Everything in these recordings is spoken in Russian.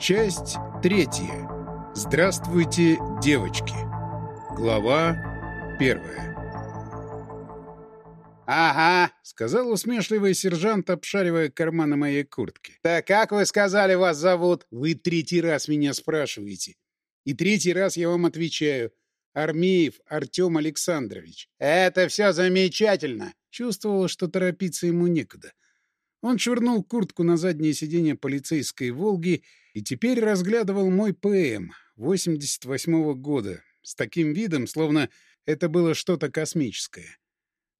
Часть третья. Здравствуйте, девочки. Глава первая. «Ага», — сказал усмешливый сержант, обшаривая карманы моей куртки. «Так как вы сказали, вас зовут?» «Вы третий раз меня спрашиваете. И третий раз я вам отвечаю. Армеев Артем Александрович». «Это все замечательно!» Чувствовал, что торопиться ему некуда. Он швырнул куртку на заднее сиденье полицейской «Волги» и теперь разглядывал мой ПМ 88-го года с таким видом, словно это было что-то космическое.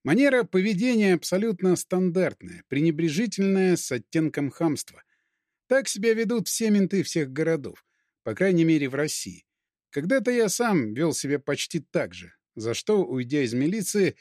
Манера поведения абсолютно стандартная, пренебрежительная, с оттенком хамства. Так себя ведут все менты всех городов, по крайней мере в России. Когда-то я сам вел себя почти так же, за что, уйдя из милиции,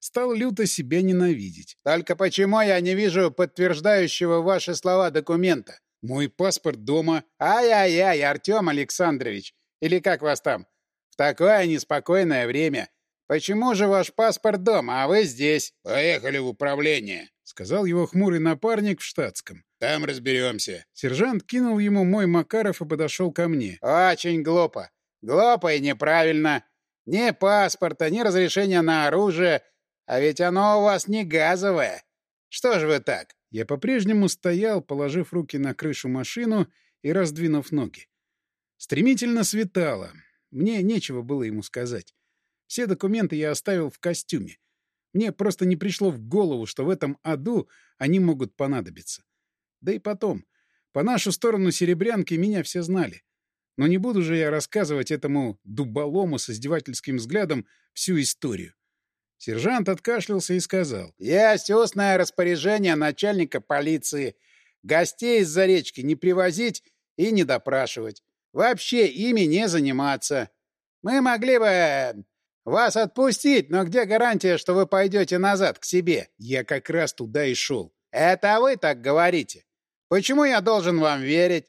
стал люто себя ненавидеть. «Только почему я не вижу подтверждающего ваши слова документа?» «Мой паспорт дома». «Ай-яй-яй, Артем Александрович! Или как вас там? В такое неспокойное время. Почему же ваш паспорт дома, а вы здесь?» «Поехали в управление», — сказал его хмурый напарник в штатском. «Там разберемся». Сержант кинул ему мой Макаров и подошел ко мне. «Очень глупо. Глупо и неправильно. Ни паспорта, ни разрешения на оружие, а ведь оно у вас не газовое. Что же вы так? Я по-прежнему стоял, положив руки на крышу машину и раздвинув ноги. Стремительно светало. Мне нечего было ему сказать. Все документы я оставил в костюме. Мне просто не пришло в голову, что в этом аду они могут понадобиться. Да и потом, по нашу сторону серебрянки меня все знали. Но не буду же я рассказывать этому дуболому с издевательским взглядом всю историю. Сержант откашлялся и сказал. «Есть устное распоряжение начальника полиции. Гостей из-за речки не привозить и не допрашивать. Вообще ими не заниматься. Мы могли бы э, вас отпустить, но где гарантия, что вы пойдете назад к себе? Я как раз туда и шел. Это вы так говорите. Почему я должен вам верить?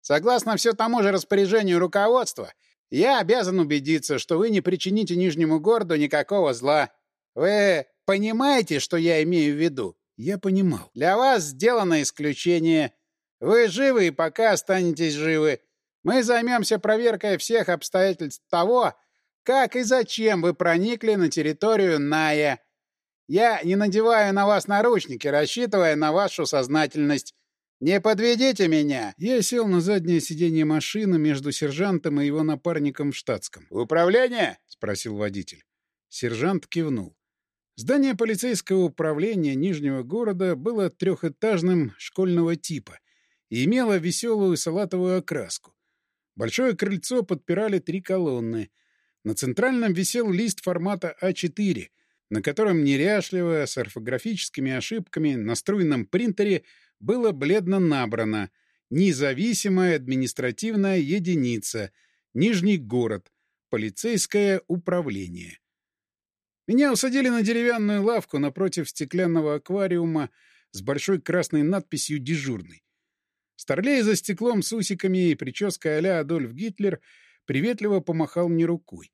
Согласно все тому же распоряжению руководства, я обязан убедиться, что вы не причините Нижнему городу никакого зла. Вы понимаете, что я имею в виду? Я понимал. Для вас сделано исключение. Вы живы и пока останетесь живы. Мы займемся проверкой всех обстоятельств того, как и зачем вы проникли на территорию Ная. Я не надеваю на вас наручники, рассчитывая на вашу сознательность. Не подведите меня. Я сел на заднее сиденье машины между сержантом и его напарником в штатском. «Управление?» — спросил водитель. Сержант кивнул. Здание полицейского управления Нижнего города было трехэтажным школьного типа и имело веселую салатовую окраску. Большое крыльцо подпирали три колонны. На центральном висел лист формата А4, на котором неряшливо, с орфографическими ошибками на струйном принтере было бледно набрано «Независимая административная единица, Нижний город, полицейское управление». Меня усадили на деревянную лавку напротив стеклянного аквариума с большой красной надписью «Дежурный». Старлей за стеклом с усиками и прической а Адольф Гитлер приветливо помахал мне рукой.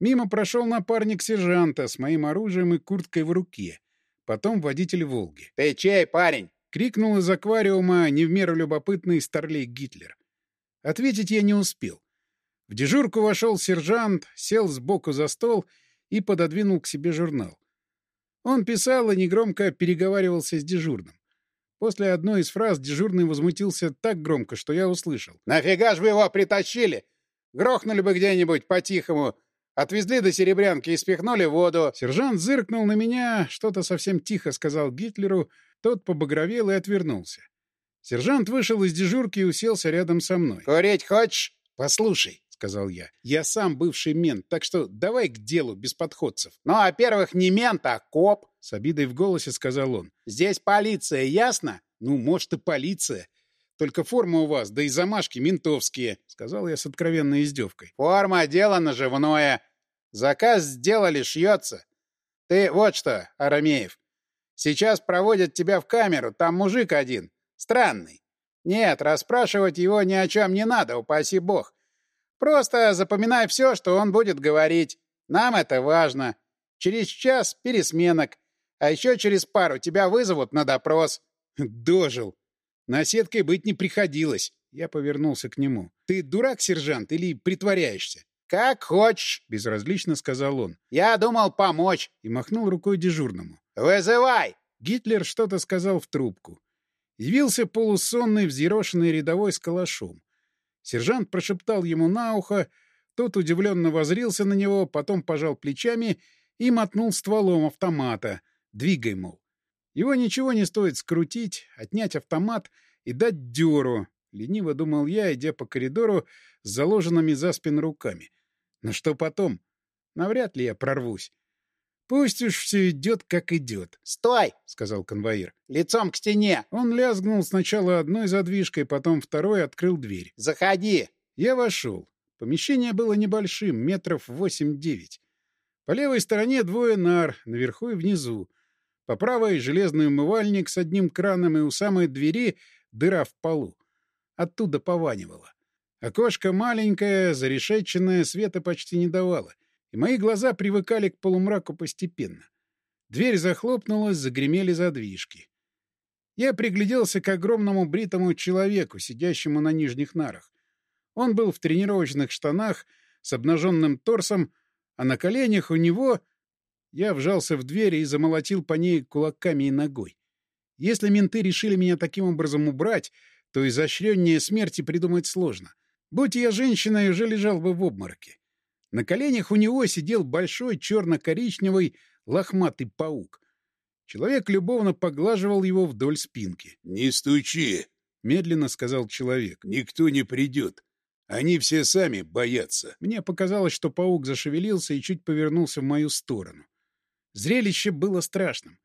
Мимо прошел напарник сержанта с моим оружием и курткой в руке. Потом водитель «Волги». «Ты чей, парень?» — крикнул из аквариума не в меру любопытный Старлей Гитлер. Ответить я не успел. В дежурку вошел сержант, сел сбоку за стол — и пододвинул к себе журнал. Он писал и негромко переговаривался с дежурным. После одной из фраз дежурный возмутился так громко, что я услышал. «Нафига ж вы его притащили? Грохнули бы где-нибудь по-тихому. Отвезли до Серебрянки и спихнули в воду». Сержант зыркнул на меня, что-то совсем тихо сказал Гитлеру, тот побагровел и отвернулся. Сержант вышел из дежурки и уселся рядом со мной. «Курить хочешь?» «Послушай, сказал я. «Я сам бывший мент, так что давай к делу, без подходцев». «Ну, во-первых, не мент, а коп», — с обидой в голосе сказал он. «Здесь полиция, ясно?» «Ну, может, и полиция. Только форма у вас, да и замашки ментовские», — сказал я с откровенной издевкой. «Форма — дело наживное. Заказ сделали, шьется. Ты вот что, Арамеев, сейчас проводят тебя в камеру, там мужик один, странный. Нет, расспрашивать его ни о чем не надо, упаси бог. Просто запоминай все, что он будет говорить. Нам это важно. Через час пересменок. А еще через пару тебя вызовут на допрос. Дожил. Наседкой быть не приходилось. Я повернулся к нему. Ты дурак, сержант, или притворяешься? «Как хочешь», — безразлично сказал он. «Я думал помочь». И махнул рукой дежурному. «Вызывай!» Гитлер что-то сказал в трубку. Явился полусонный, взъерошенный рядовой с калашом. Сержант прошептал ему на ухо, тот удивленно возрился на него, потом пожал плечами и мотнул стволом автомата. «Двигай, мол». Его ничего не стоит скрутить, отнять автомат и дать дёру. Лениво думал я, идя по коридору с заложенными за спину руками. Но что потом? Навряд ли я прорвусь. Пусть уж все идет, как идет. «Стой!» — сказал конвоир. «Лицом к стене!» Он лязгнул сначала одной задвижкой, потом второй открыл дверь. «Заходи!» Я вошел. Помещение было небольшим, метров восемь-девять. По левой стороне двое нар, наверху и внизу. По правой — железный умывальник с одним краном и у самой двери дыра в полу. Оттуда пованивало. Окошко маленькое, зарешеченное, света почти не давало — и мои глаза привыкали к полумраку постепенно. Дверь захлопнулась, загремели задвижки. Я пригляделся к огромному бритому человеку, сидящему на нижних нарах. Он был в тренировочных штанах с обнаженным торсом, а на коленях у него... Я вжался в дверь и замолотил по ней кулаками и ногой. Если менты решили меня таким образом убрать, то изощреннее смерти придумать сложно. Будь я женщиной, уже лежал бы в обмороке. На коленях у него сидел большой черно-коричневый лохматый паук. Человек любовно поглаживал его вдоль спинки. — Не стучи, — медленно сказал человек. — Никто не придет. Они все сами боятся. Мне показалось, что паук зашевелился и чуть повернулся в мою сторону. Зрелище было страшным.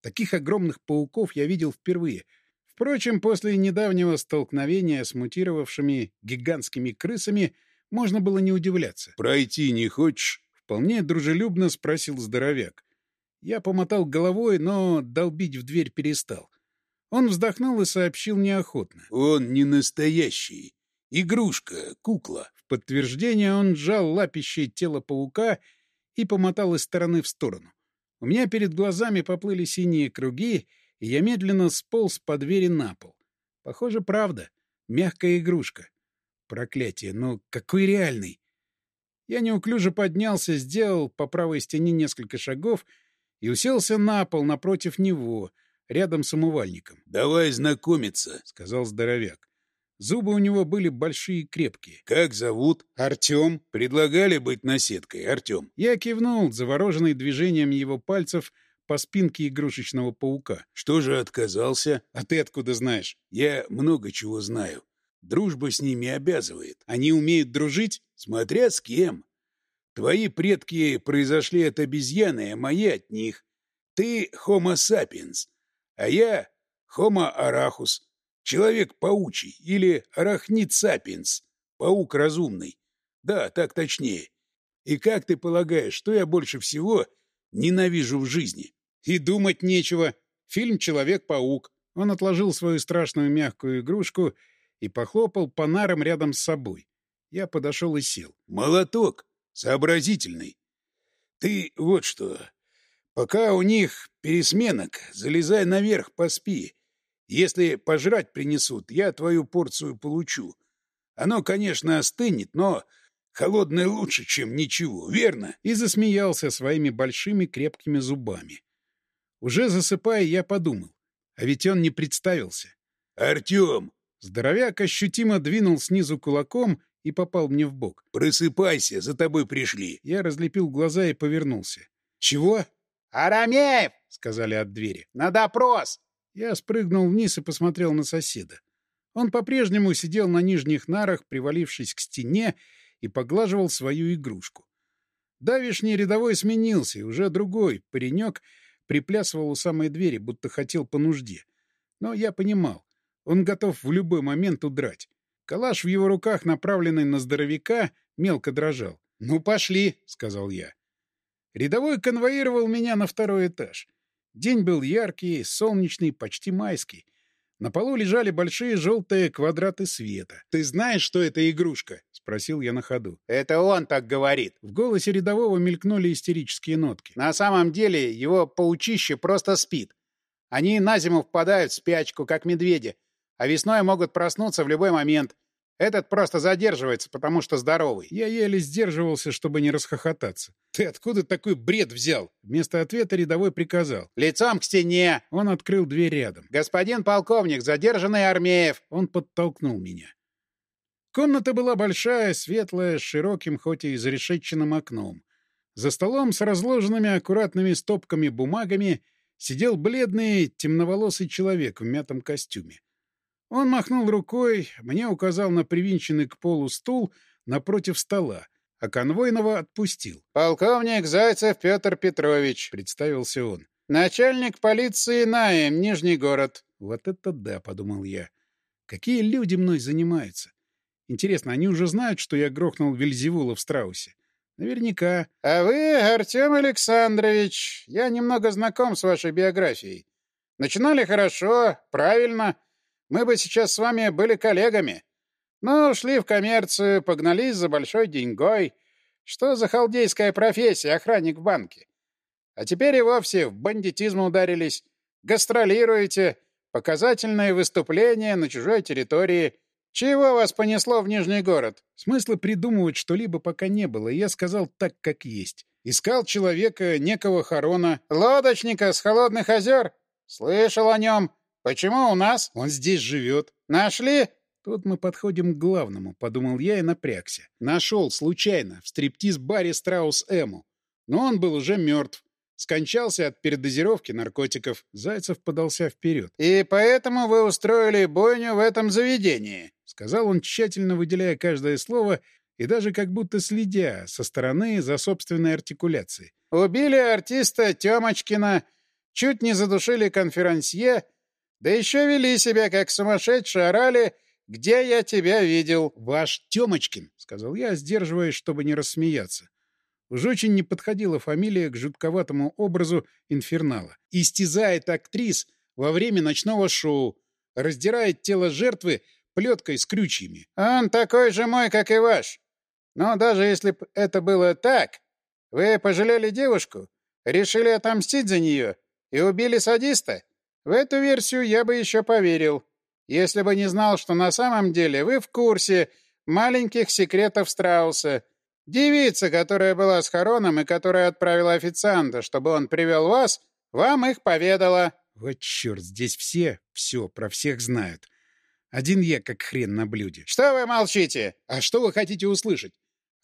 Таких огромных пауков я видел впервые. Впрочем, после недавнего столкновения с мутировавшими гигантскими крысами — можно было не удивляться. «Пройти не хочешь?» — вполне дружелюбно спросил здоровяк. Я помотал головой, но долбить в дверь перестал. Он вздохнул и сообщил неохотно. «Он не настоящий. Игрушка, кукла». В подтверждение он сжал лапище тело паука и помотал из стороны в сторону. У меня перед глазами поплыли синие круги, и я медленно сполз по двери на пол. Похоже, правда. Мягкая игрушка. Проклятие, но какой реальный! Я неуклюже поднялся, сделал по правой стене несколько шагов и уселся на пол напротив него, рядом с умывальником. — Давай знакомиться, — сказал здоровяк. Зубы у него были большие и крепкие. — Как зовут? — Артем. — Предлагали быть наседкой, Артем. Я кивнул, завороженный движением его пальцев по спинке игрушечного паука. — Что же отказался? — А ты откуда знаешь? — Я много чего знаю. Дружба с ними обязывает. Они умеют дружить? Смотря с кем. Твои предки произошли от обезьяны, а мои от них. Ты Homo sapiens, а я Homo arachus, человек паучий или арахнит sapiens, паук разумный. Да, так точнее. И как ты полагаешь, что я больше всего ненавижу в жизни? И думать нечего. Фильм «Человек-паук». Он отложил свою страшную мягкую игрушку и похлопал по нарам рядом с собой. Я подошел и сел. «Молоток! Сообразительный! Ты вот что. Пока у них пересменок, залезай наверх, поспи. Если пожрать принесут, я твою порцию получу. Оно, конечно, остынет, но холодное лучше, чем ничего, верно?» И засмеялся своими большими крепкими зубами. Уже засыпая, я подумал. А ведь он не представился. «Артем!» Здоровяк ощутимо двинул снизу кулаком и попал мне в бок. «Просыпайся, за тобой пришли!» Я разлепил глаза и повернулся. «Чего?» «Арамеев!» — сказали от двери. «На допрос!» Я спрыгнул вниз и посмотрел на соседа. Он по-прежнему сидел на нижних нарах, привалившись к стене, и поглаживал свою игрушку. Давишний рядовой сменился, и уже другой, паренек, приплясывал у самой двери, будто хотел по нужде. Но я понимал, он готов в любой момент удрать. Калаш в его руках, направленный на здоровяка, мелко дрожал. «Ну, пошли», — сказал я. Рядовой конвоировал меня на второй этаж. День был яркий, солнечный, почти майский. На полу лежали большие желтые квадраты света. «Ты знаешь, что это игрушка?» — спросил я на ходу. «Это он так говорит». В голосе рядового мелькнули истерические нотки. «На самом деле его паучище просто спит. Они на зиму впадают в спячку, как медведи, А весной могут проснуться в любой момент. Этот просто задерживается, потому что здоровый. Я еле сдерживался, чтобы не расхохотаться. «Ты откуда такой бред взял?» Вместо ответа рядовой приказал. «Лицом к стене!» Он открыл дверь рядом. «Господин полковник, задержанный Армеев!» Он подтолкнул меня. Комната была большая, светлая, с широким, хоть и зарешетченным окном. За столом с разложенными аккуратными стопками бумагами сидел бледный, темноволосый человек в мятом костюме. Он махнул рукой, мне указал на привинченный к полу стул напротив стола, а конвойного отпустил. «Полковник Зайцев Петр Петрович», — представился он. «Начальник полиции Наем, Нижний город». «Вот это да», — подумал я. «Какие люди мной занимаются? Интересно, они уже знают, что я грохнул Вельзевула в страусе?» Наверняка. — А вы, Артем Александрович, я немного знаком с вашей биографией. Начинали хорошо, правильно. Мы бы сейчас с вами были коллегами. Но ушли в коммерцию, погнались за большой деньгой. Что за халдейская профессия, охранник в банке? А теперь и вовсе в бандитизм ударились. Гастролируете, показательные выступления на чужой территории — «Чего вас понесло в Нижний город?» Смысла придумывать что-либо пока не было, и я сказал так, как есть. Искал человека, некого Харона. «Лодочника с холодных озер? Слышал о нем. Почему у нас?» «Он здесь живет». «Нашли?» Тут мы подходим к главному, подумал я и напрягся. Нашел, случайно, в стриптиз-баре Страус Эму. Но он был уже мертв. Скончался от передозировки наркотиков. Зайцев подался вперед. «И поэтому вы устроили бойню в этом заведении?» — сказал он, тщательно выделяя каждое слово и даже как будто следя со стороны за собственной артикуляцией. «Убили артиста Тёмочкина, чуть не задушили конферансье, да еще вели себя как сумасшедшие, орали «Где я тебя видел?» «Ваш Тёмочкин», — сказал я, сдерживаясь, чтобы не рассмеяться. Уж очень не подходила фамилия к жутковатому образу инфернала. Истязает актрис во время ночного шоу, раздирает тело жертвы плеткой с крючьями. «Он такой же мой, как и ваш. Но даже если б это было так, вы пожалели девушку, решили отомстить за нее и убили садиста? В эту версию я бы еще поверил, если бы не знал, что на самом деле вы в курсе маленьких секретов Страуса». Девица, которая была с Хароном и которая отправила официанта, чтобы он привел вас, вам их поведала. Вот черт, здесь все все про всех знают. Один я как хрен на блюде. Что вы молчите? А что вы хотите услышать?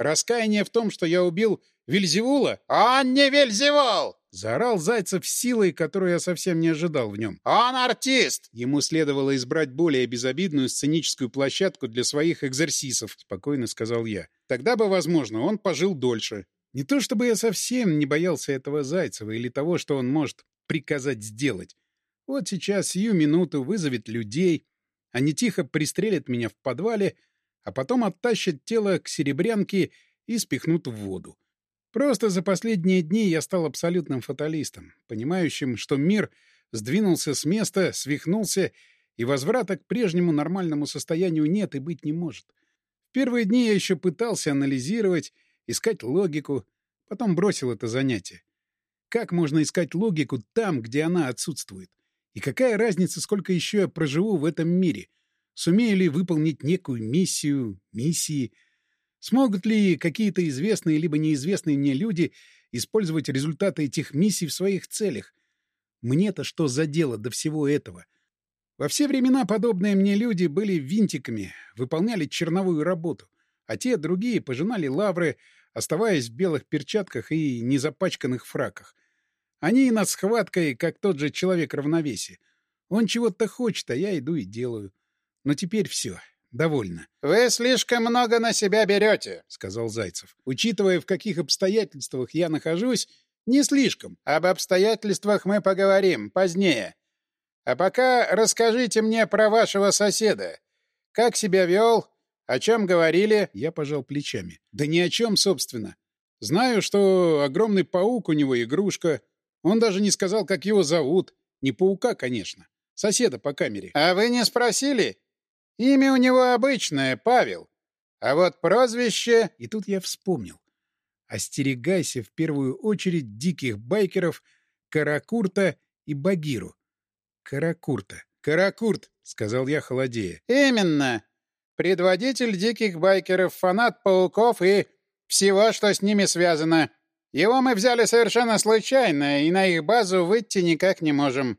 Раскаяние в том, что я убил Вильзевула? Он не Вильзевул! Заорал Зайцев силой, которую я совсем не ожидал в нем. «Он артист!» Ему следовало избрать более безобидную сценическую площадку для своих экзорсисов, спокойно сказал я. Тогда бы, возможно, он пожил дольше. Не то чтобы я совсем не боялся этого Зайцева или того, что он может приказать сделать. Вот сейчас сию минуту вызовет людей, они тихо пристрелят меня в подвале, а потом оттащат тело к серебрянке и спихнут в воду. Просто за последние дни я стал абсолютным фаталистом, понимающим, что мир сдвинулся с места, свихнулся, и возврата к прежнему нормальному состоянию нет и быть не может. В первые дни я еще пытался анализировать, искать логику, потом бросил это занятие. Как можно искать логику там, где она отсутствует? И какая разница, сколько еще я проживу в этом мире? Сумею ли выполнить некую миссию, миссии? Смогут ли какие-то известные либо неизвестные мне люди использовать результаты этих миссий в своих целях? Мне-то что за дело до всего этого? Во все времена подобные мне люди были винтиками, выполняли черновую работу, а те, другие, пожинали лавры, оставаясь в белых перчатках и незапачканных фраках. Они над схваткой, как тот же человек равновесия. Он чего-то хочет, а я иду и делаю. Но теперь все. Довольно. — Вы слишком много на себя берете, — сказал Зайцев. — Учитывая, в каких обстоятельствах я нахожусь, не слишком. Об обстоятельствах мы поговорим позднее. А пока расскажите мне про вашего соседа. Как себя вел? О чем говорили? Я пожал плечами. Да ни о чем, собственно. Знаю, что огромный паук у него игрушка, он даже не сказал, как его зовут. Не паука, конечно. Соседа по камере. А вы не спросили? Имя у него обычное, Павел. А вот прозвище... И тут я вспомнил. Остерегайся в первую очередь диких байкеров Каракурта и Багиру. Каракурта. «Каракурт», — сказал я холодея. «Именно. Предводитель диких байкеров, фанат пауков и всего, что с ними связано. Его мы взяли совершенно случайно, и на их базу выйти никак не можем.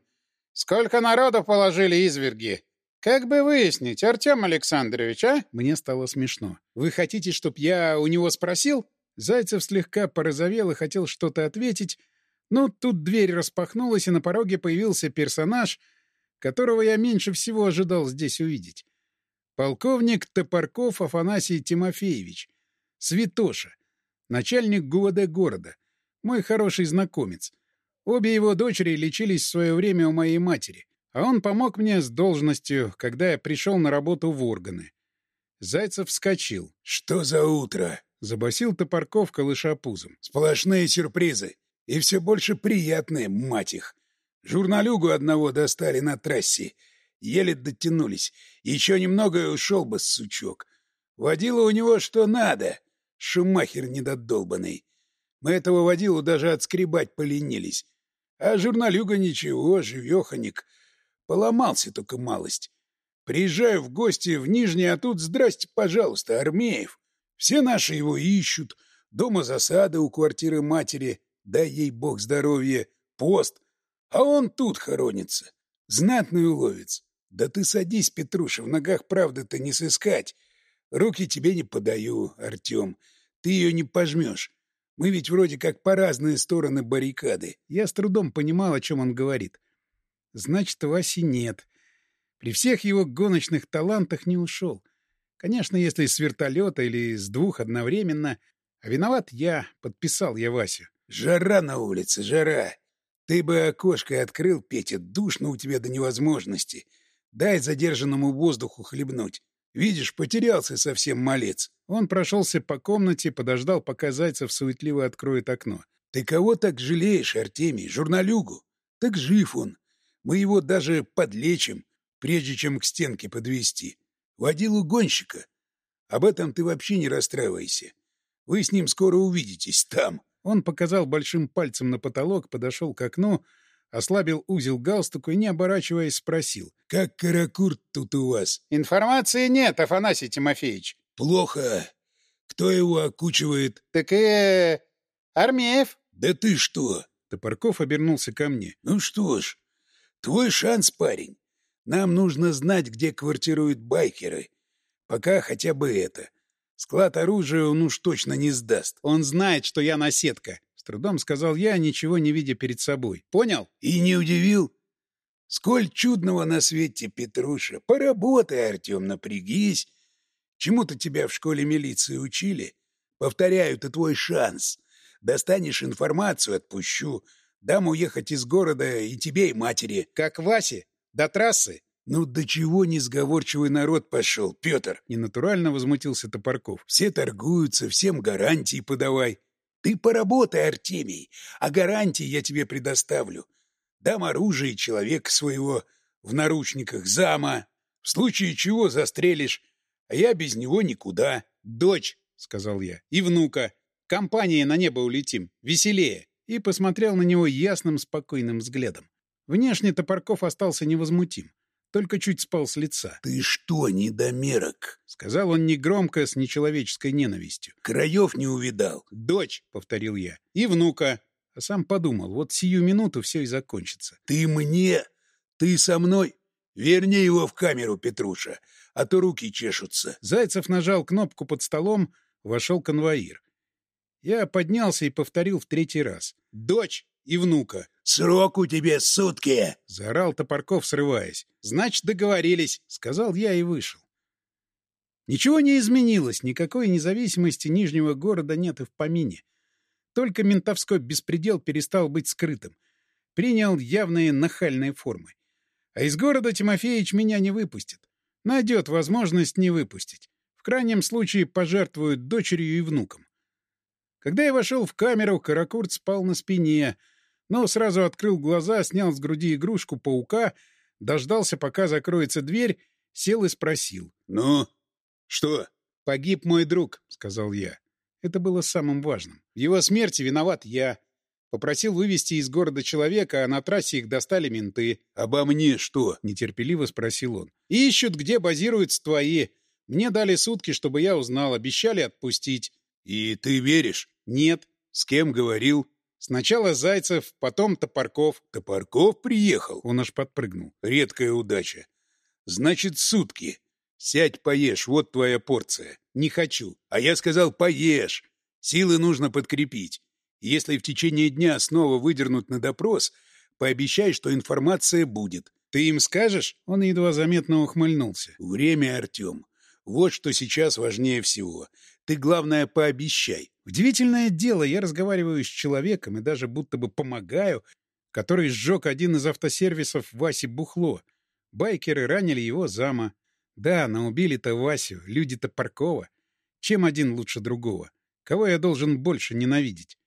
Сколько народу положили изверги? Как бы выяснить, Артем Александрович, а?» Мне стало смешно. «Вы хотите, чтоб я у него спросил?» Зайцев слегка порозовел и хотел что-то ответить, но тут дверь распахнулась, и на пороге появился персонаж, которого я меньше всего ожидал здесь увидеть. Полковник Топорков Афанасий Тимофеевич. Святоша. Начальник ГУВД города. Мой хороший знакомец. Обе его дочери лечились в свое время у моей матери, а он помог мне с должностью, когда я пришел на работу в органы. Зайцев вскочил. «Что за утро?» — забасил Топорков, колыша пузом. «Сплошные сюрпризы. И все больше приятные, мать их. Журналюгу одного достали на трассе. Еле дотянулись. Еще немного и ушел бы, сучок. Водила у него что надо. Шумахер недодолбанный. Мы этого водилу даже отскребать поленились. А журналюга ничего, живеханик. Поломался только малость. Приезжаю в гости в Нижний, а тут здрасте, пожалуйста, Армеев. Все наши его ищут. Дома засада у квартиры матери. Дай ей бог здоровья. Пост. А он тут хоронится. Знатный уловец. Да ты садись, Петруша, в ногах правды-то не сыскать. Руки тебе не подаю, Артем. Ты ее не пожмешь. Мы ведь вроде как по разные стороны баррикады. Я с трудом понимал, о чем он говорит. Значит, Васи нет. При всех его гоночных талантах не ушел. Конечно, если с вертолета или с двух одновременно. А виноват я, подписал я Васю. Жара на улице, жара. Ты бы окошко открыл, Петя, душно у тебя до невозможности. Дай задержанному воздуху хлебнуть. Видишь, потерялся совсем малец. Он прошелся по комнате, подождал, пока Зайцев суетливо откроет окно. Ты кого так жалеешь, Артемий? Журналюгу? Так жив он. Мы его даже подлечим, прежде чем к стенке подвести. Водилу гонщика. Об этом ты вообще не расстраивайся. Вы с ним скоро увидитесь там. Он показал большим пальцем на потолок, подошел к окну, ослабил узел галстука и, не оборачиваясь, спросил. — Как каракурт тут у вас? — Информации нет, Афанасий Тимофеевич. — Плохо. Кто его окучивает? — Так и... Армеев. — Да ты что? Топорков обернулся ко мне. — Ну что ж, твой шанс, парень. Нам нужно знать, где квартируют байкеры. Пока хотя бы это. Склад оружия он уж точно не сдаст. Он знает, что я наседка. С трудом сказал я, ничего не видя перед собой. Понял? И не удивил? Сколь чудного на свете, Петруша. Поработай, Артем, напрягись. Чему-то тебя в школе милиции учили? Повторяю, это твой шанс. Достанешь информацию, отпущу. Дам уехать из города и тебе, и матери. Как Васе? До трассы? «Ну до чего несговорчивый народ пошел, Петр?» — ненатурально возмутился Топорков. «Все торгуются, всем гарантии подавай. Ты поработай, Артемий, а гарантии я тебе предоставлю. Дам оружие человека своего в наручниках, зама. В случае чего застрелишь, а я без него никуда. Дочь, — сказал я, — и внука. Компанией на небо улетим. Веселее. И посмотрел на него ясным, спокойным взглядом. Внешне Топорков остался невозмутим только чуть спал с лица. — Ты что, недомерок? — сказал он негромко, с нечеловеческой ненавистью. — Краев не увидал. — Дочь, — повторил я, — и внука. А сам подумал, вот сию минуту все и закончится. — Ты мне? Ты со мной? Верни его в камеру, Петруша, а то руки чешутся. Зайцев нажал кнопку под столом, вошел конвоир. Я поднялся и повторил в третий раз. «Дочь и внука!» «Срок у тебя сутки!» — заорал Топорков, срываясь. «Значит, договорились!» — сказал я и вышел. Ничего не изменилось, никакой независимости Нижнего города нет и в помине. Только ментовской беспредел перестал быть скрытым. Принял явные нахальные формы. А из города Тимофеевич меня не выпустит. Найдет возможность не выпустить. В крайнем случае пожертвует дочерью и внуком. Когда я вошел в камеру, Каракурт спал на спине — но сразу открыл глаза, снял с груди игрушку паука, дождался, пока закроется дверь, сел и спросил. — Ну, что? — Погиб мой друг, — сказал я. Это было самым важным. В его смерти виноват я. Попросил вывести из города человека, а на трассе их достали менты. «Обо мне что?» — нетерпеливо спросил он. «Ищут, где базируются твои. Мне дали сутки, чтобы я узнал. Обещали отпустить». «И ты веришь?» «Нет». «С кем говорил?» «Сначала Зайцев, потом Топорков». «Топорков приехал?» Он аж подпрыгнул. «Редкая удача. Значит, сутки. Сядь, поешь, вот твоя порция». «Не хочу». «А я сказал, поешь. Силы нужно подкрепить. Если в течение дня снова выдернут на допрос, пообещай, что информация будет. Ты им скажешь? Он едва заметно ухмыльнулся. Время, Артем. Вот что сейчас важнее всего. Ты, главное, пообещай. Удивительное дело, я разговариваю с человеком и даже будто бы помогаю, который сжег один из автосервисов Васи Бухло. Байкеры ранили его зама. Да, но убили-то Васю, люди-то Паркова. Чем один лучше другого? Кого я должен больше ненавидеть?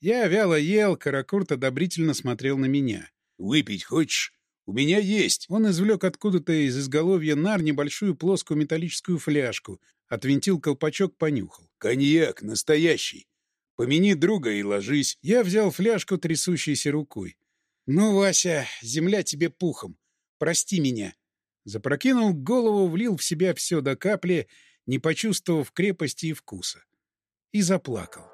Я вяло ел, Каракурт одобрительно смотрел на меня. «Выпить хочешь? У меня есть!» Он извлек откуда-то из изголовья нар небольшую плоскую металлическую фляжку, отвинтил колпачок, понюхал. «Коньяк, настоящий! Помяни друга и ложись!» Я взял фляжку трясущейся рукой. «Ну, Вася, земля тебе пухом. Прости меня!» Запрокинул голову, влил в себя все до капли, не почувствовав крепости и вкуса. И заплакал.